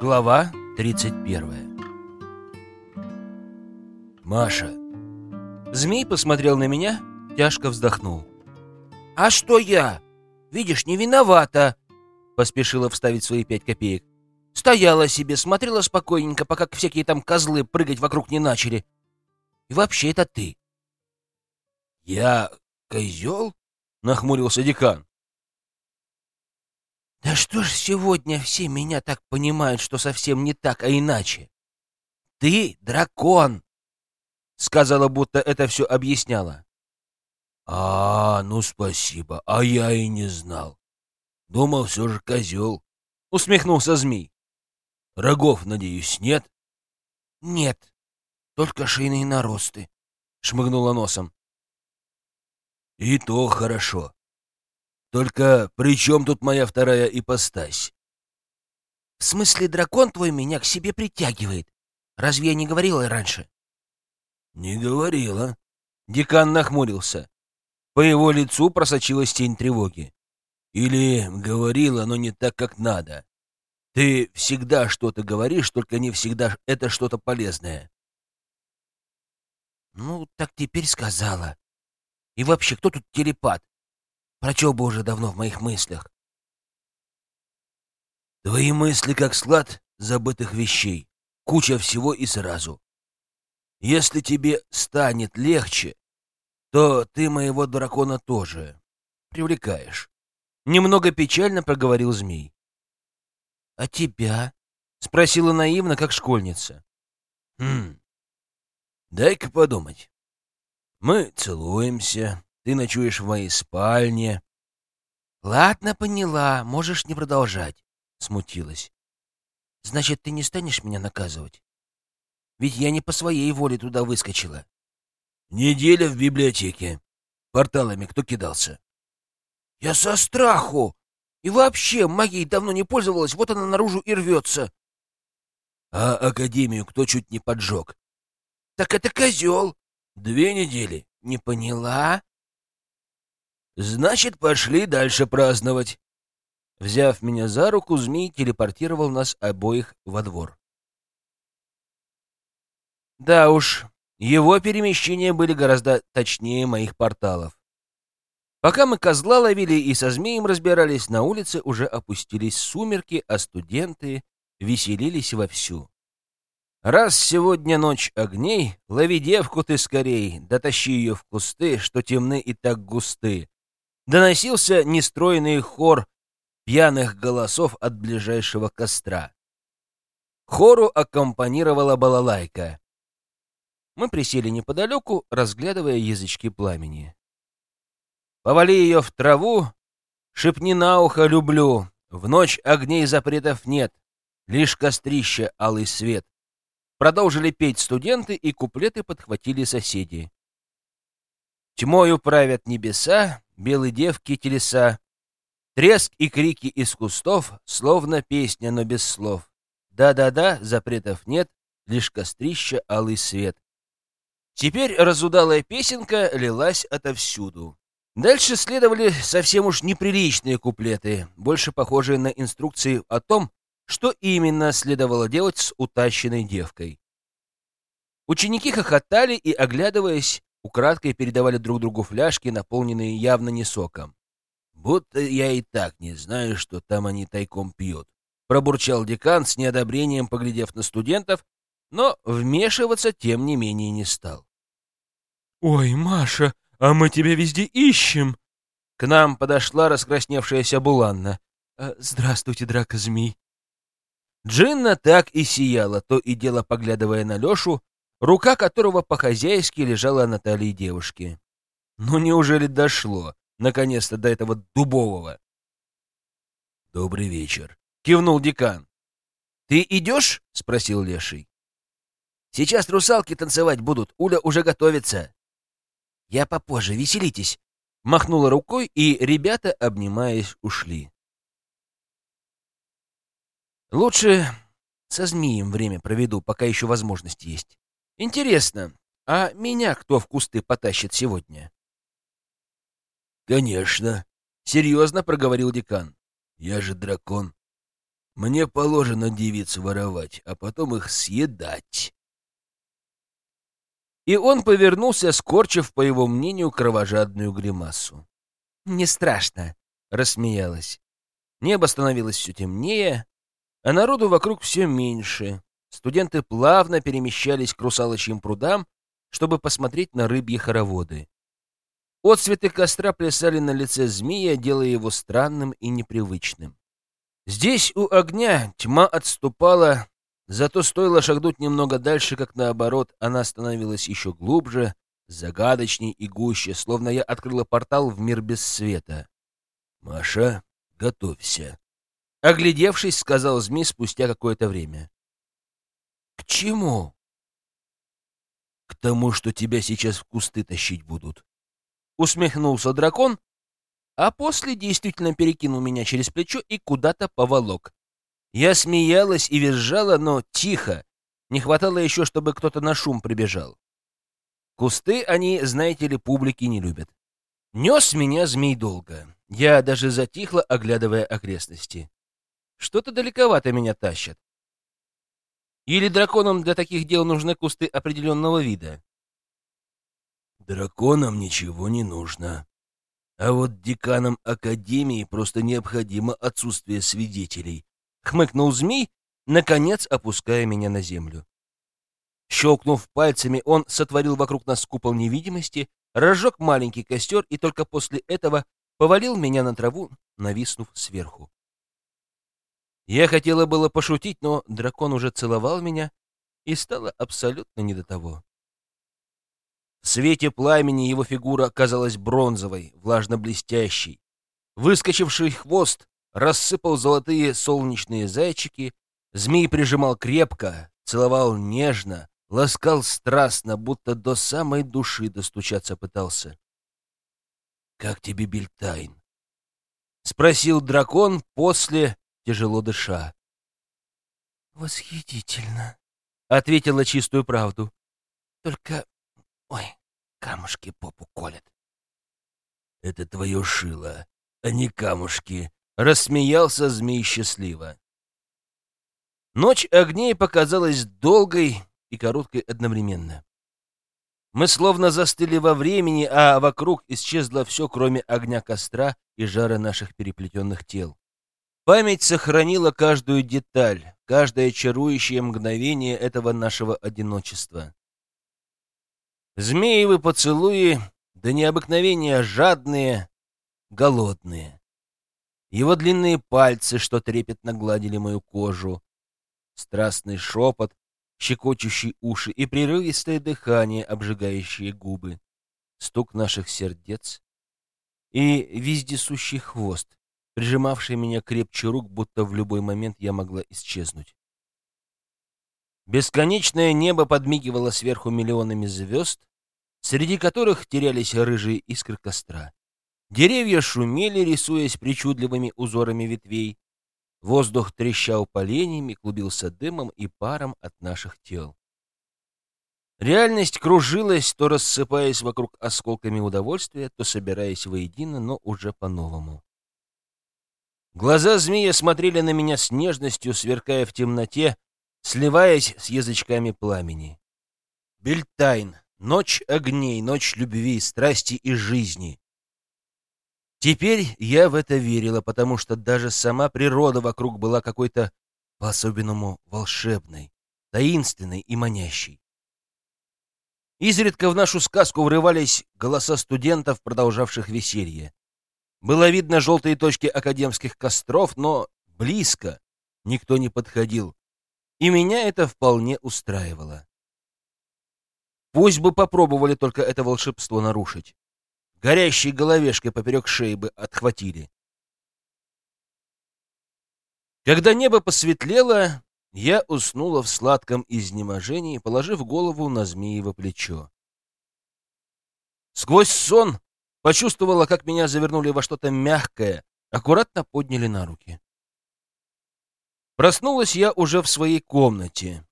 Глава 31 Маша. Змей посмотрел на меня, тяжко вздохнул. «А что я? Видишь, не виновата!» Поспешила вставить свои пять копеек. Стояла себе, смотрела спокойненько, пока всякие там козлы прыгать вокруг не начали. И вообще это ты. «Я козел?» — нахмурился декан. «Да что ж сегодня все меня так понимают, что совсем не так, а иначе? Ты дракон!» — сказала, будто это все объясняла. «А, ну спасибо, а я и не знал. Думал, все же козел», — усмехнулся змей. «Рогов, надеюсь, нет?» «Нет, только шейные наросты», — шмыгнула носом. «И то хорошо. Только при чем тут моя вторая ипостась? В смысле, дракон твой меня к себе притягивает. Разве я не говорила раньше? Не говорила. Декан нахмурился. По его лицу просочилась тень тревоги. Или говорила, но не так, как надо. Ты всегда что-то говоришь, только не всегда это что-то полезное. Ну, так теперь сказала. И вообще, кто тут телепат? Прочел бы уже давно в моих мыслях. Твои мысли как склад забытых вещей. Куча всего и сразу. Если тебе станет легче, то ты моего дракона тоже привлекаешь. Немного печально проговорил змей. — А тебя? — спросила наивно, как школьница. — Хм. Дай-ка подумать. Мы целуемся, ты ночуешь в моей спальне. — Ладно, поняла, можешь не продолжать, — смутилась. — Значит, ты не станешь меня наказывать? Ведь я не по своей воле туда выскочила. — Неделя в библиотеке. Порталами кто кидался? — Я со страху! И вообще, магией давно не пользовалась, вот она наружу и рвется. — А Академию кто чуть не поджег? — Так это козел. — Две недели. — Не поняла? Значит, пошли дальше праздновать. Взяв меня за руку, змей телепортировал нас обоих во двор. Да уж, его перемещения были гораздо точнее моих порталов. Пока мы козла ловили и со змеем разбирались, на улице уже опустились сумерки, а студенты веселились вовсю. Раз сегодня ночь огней, лови девку ты скорей, дотащи ее в кусты, что темны и так густы доносился нестройный хор пьяных голосов от ближайшего костра. Хору аккомпанировала балалайка. Мы присели неподалеку, разглядывая язычки пламени. «Повали ее в траву, шепни на ухо «люблю», в ночь огней запретов нет, лишь кострище алый свет. Продолжили петь студенты, и куплеты подхватили соседи. Тьмою правят небеса, белые девки телеса. Треск и крики из кустов, словно песня, но без слов. Да-да-да, запретов нет, лишь кострища алый свет. Теперь разудалая песенка лилась отовсюду. Дальше следовали совсем уж неприличные куплеты, больше похожие на инструкции о том, что именно следовало делать с утащенной девкой. Ученики хохотали и, оглядываясь, украдкой передавали друг другу фляжки, наполненные явно не соком. «Будто я и так не знаю, что там они тайком пьют», — пробурчал декан с неодобрением, поглядев на студентов, но вмешиваться тем не менее не стал. «Ой, Маша, а мы тебя везде ищем!» К нам подошла раскрасневшаяся Буланна. «Э, «Здравствуйте, драка змей!» Джинна так и сияла, то и дело поглядывая на Лешу, рука которого по-хозяйски лежала на талии девушки. Ну неужели дошло, наконец-то, до этого дубового? «Добрый вечер», — кивнул декан. «Ты идешь?» — спросил Леший. «Сейчас русалки танцевать будут, Уля уже готовится». «Я попозже, веселитесь», — махнула рукой, и ребята, обнимаясь, ушли. «Лучше со змеем время проведу, пока еще возможность есть». Интересно, а меня кто в кусты потащит сегодня? Конечно, серьезно проговорил декан. Я же дракон. Мне положено девиц воровать, а потом их съедать. И он повернулся, скорчив, по его мнению, кровожадную гримасу. «Не страшно», — рассмеялась. Небо становилось все темнее, а народу вокруг все меньше. Студенты плавно перемещались к русалочьим прудам, чтобы посмотреть на рыбьи хороводы. Отцветы костра плясали на лице змея, делая его странным и непривычным. Здесь у огня тьма отступала, зато стоило шагнуть немного дальше, как наоборот, она становилась еще глубже, загадочней и гуще, словно я открыла портал в мир без света. «Маша, готовься», — оглядевшись, сказал змей спустя какое-то время. «К чему?» «К тому, что тебя сейчас в кусты тащить будут». Усмехнулся дракон, а после действительно перекинул меня через плечо и куда-то поволок. Я смеялась и визжала, но тихо. Не хватало еще, чтобы кто-то на шум прибежал. Кусты они, знаете ли, публики не любят. Нес меня змей долго. Я даже затихла, оглядывая окрестности. Что-то далековато меня тащат. Или драконам для таких дел нужны кусты определенного вида? Драконам ничего не нужно. А вот деканам Академии просто необходимо отсутствие свидетелей. Хмыкнул змей, наконец опуская меня на землю. Щелкнув пальцами, он сотворил вокруг нас купол невидимости, разжег маленький костер и только после этого повалил меня на траву, нависнув сверху. Я хотела было пошутить, но дракон уже целовал меня, и стало абсолютно не до того. В свете пламени его фигура казалась бронзовой, влажно-блестящей. Выскочивший хвост рассыпал золотые солнечные зайчики, змей прижимал крепко, целовал нежно, ласкал страстно, будто до самой души достучаться пытался. «Как тебе Бельтайн?» — спросил дракон после, тяжело дыша. «Восхитительно», — ответила чистую правду. «Только Ой, камушки попу колят. Это твое шило, а не камушки, рассмеялся змей счастливо. Ночь огней показалась долгой и короткой одновременно. Мы словно застыли во времени, а вокруг исчезло все, кроме огня костра и жара наших переплетенных тел. Память сохранила каждую деталь, каждое чарующее мгновение этого нашего одиночества. Змеевы поцелуи, да необыкновения жадные, голодные. Его длинные пальцы, что трепетно гладили мою кожу, страстный шепот, щекочущий уши и прерывистое дыхание, обжигающее губы, стук наших сердец и вездесущий хвост, прижимавший меня крепче рук, будто в любой момент я могла исчезнуть. Бесконечное небо подмигивало сверху миллионами звезд, среди которых терялись рыжие искры костра. Деревья шумели, рисуясь причудливыми узорами ветвей. Воздух трещал поленьями, клубился дымом и паром от наших тел. Реальность кружилась, то рассыпаясь вокруг осколками удовольствия, то собираясь воедино, но уже по-новому. Глаза змея смотрели на меня с нежностью, сверкая в темноте, сливаясь с язычками пламени. Бельтайн, Ночь огней, ночь любви, страсти и жизни. Теперь я в это верила, потому что даже сама природа вокруг была какой-то по-особенному волшебной, таинственной и манящей. Изредка в нашу сказку врывались голоса студентов, продолжавших веселье. Было видно желтые точки академских костров, но близко никто не подходил, и меня это вполне устраивало. Пусть бы попробовали только это волшебство нарушить. Горящей головешкой поперек шеи бы отхватили. Когда небо посветлело, я уснула в сладком изнеможении, положив голову на змеево плечо. Сквозь сон почувствовала, как меня завернули во что-то мягкое, аккуратно подняли на руки. Проснулась я уже в своей комнате.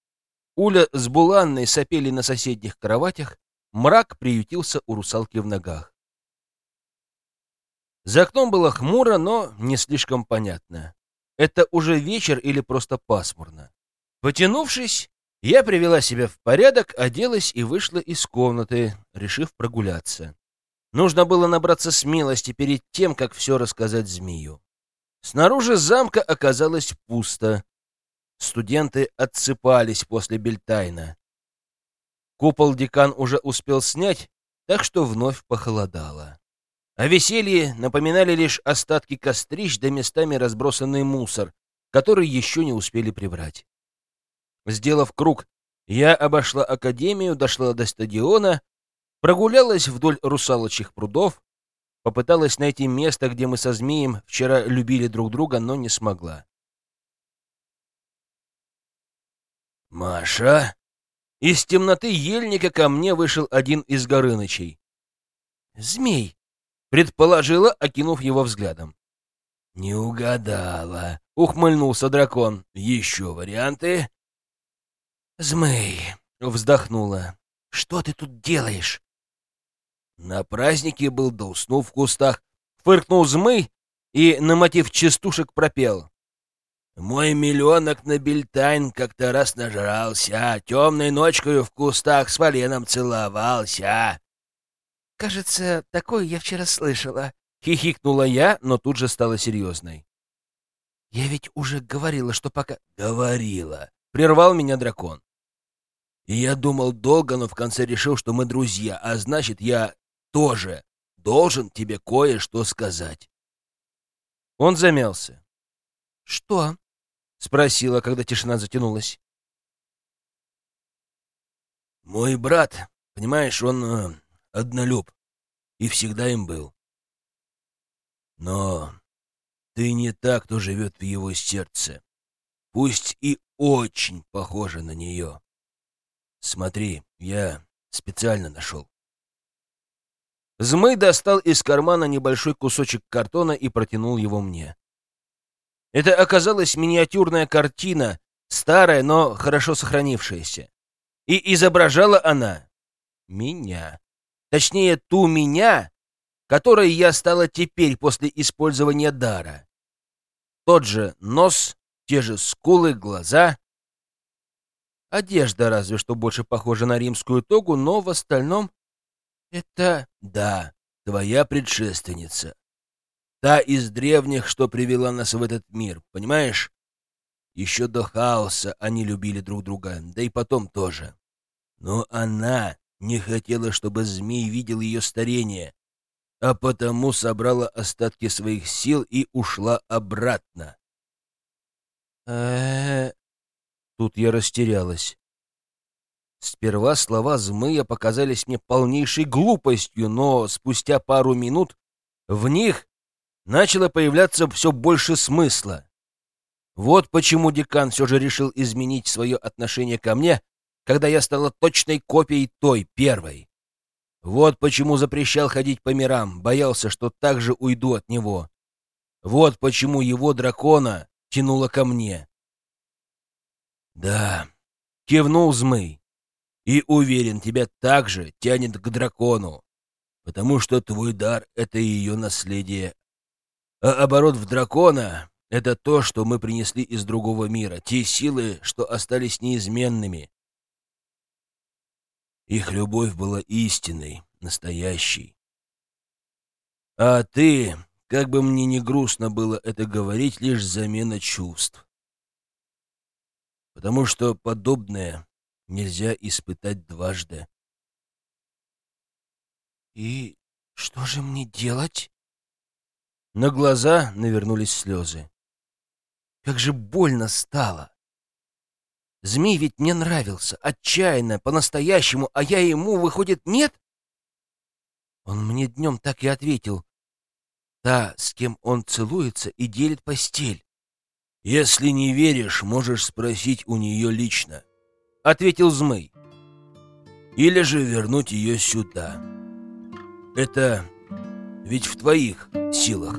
Уля с Буланной сопели на соседних кроватях, мрак приютился у русалки в ногах. За окном было хмуро, но не слишком понятно. это уже вечер или просто пасмурно. Потянувшись, я привела себя в порядок, оделась и вышла из комнаты, решив прогуляться. Нужно было набраться смелости перед тем, как все рассказать змею. Снаружи замка оказалось пусто. Студенты отсыпались после Бельтайна. Купол декан уже успел снять, так что вновь похолодало. О веселье напоминали лишь остатки кострищ да местами разбросанный мусор, который еще не успели прибрать. Сделав круг, я обошла академию, дошла до стадиона, прогулялась вдоль русалочьих прудов, попыталась найти место, где мы со змеем вчера любили друг друга, но не смогла. «Маша?» Из темноты ельника ко мне вышел один из Горынычей. «Змей!» — предположила, окинув его взглядом. «Не угадала», — ухмыльнулся дракон. «Еще варианты?» «Змей!» — вздохнула. «Что ты тут делаешь?» На празднике был да уснул в кустах. Фыркнул змей и на мотив частушек пропел. Мой миллионок на бельтайн как-то раз нажрался, темной ночкою в кустах с валеном целовался. Кажется, такое я вчера слышала. Хихикнула я, но тут же стала серьезной. Я ведь уже говорила, что пока... Говорила. Прервал меня дракон. И я думал долго, но в конце решил, что мы друзья, а значит, я тоже должен тебе кое-что сказать. Он замялся. Что? — спросила, когда тишина затянулась. «Мой брат, понимаешь, он э, однолюб и всегда им был. Но ты не так, кто живет в его сердце, пусть и очень похожа на нее. Смотри, я специально нашел». Змей достал из кармана небольшой кусочек картона и протянул его мне. Это оказалась миниатюрная картина, старая, но хорошо сохранившаяся. И изображала она меня. Точнее, ту меня, которой я стала теперь после использования дара. Тот же нос, те же скулы, глаза. Одежда разве что больше похожа на римскую тогу, но в остальном это... Да, твоя предшественница. Та из древних, что привела нас в этот мир, понимаешь? Еще до хаоса они любили друг друга, да и потом тоже. Но она не хотела, чтобы змей видел ее старение, а потому собрала остатки своих сил и ушла обратно. э Тут я растерялась. Сперва слова змея показались мне полнейшей глупостью, но спустя пару минут в них начало появляться все больше смысла. Вот почему декан все же решил изменить свое отношение ко мне, когда я стала точной копией той, первой. Вот почему запрещал ходить по мирам, боялся, что так же уйду от него. Вот почему его дракона тянуло ко мне. Да, кивнул Змый. И уверен, тебя также тянет к дракону, потому что твой дар — это ее наследие а оборот в дракона — это то, что мы принесли из другого мира, те силы, что остались неизменными. Их любовь была истинной, настоящей. А ты, как бы мне ни грустно было это говорить, лишь замена чувств. Потому что подобное нельзя испытать дважды. «И что же мне делать?» На глаза навернулись слезы. Как же больно стало! Змей ведь мне нравился, отчаянно, по-настоящему, а я ему, выходит, нет? Он мне днем так и ответил. Та, с кем он целуется и делит постель. «Если не веришь, можешь спросить у нее лично», — ответил Змей. «Или же вернуть ее сюда. Это ведь в твоих силах.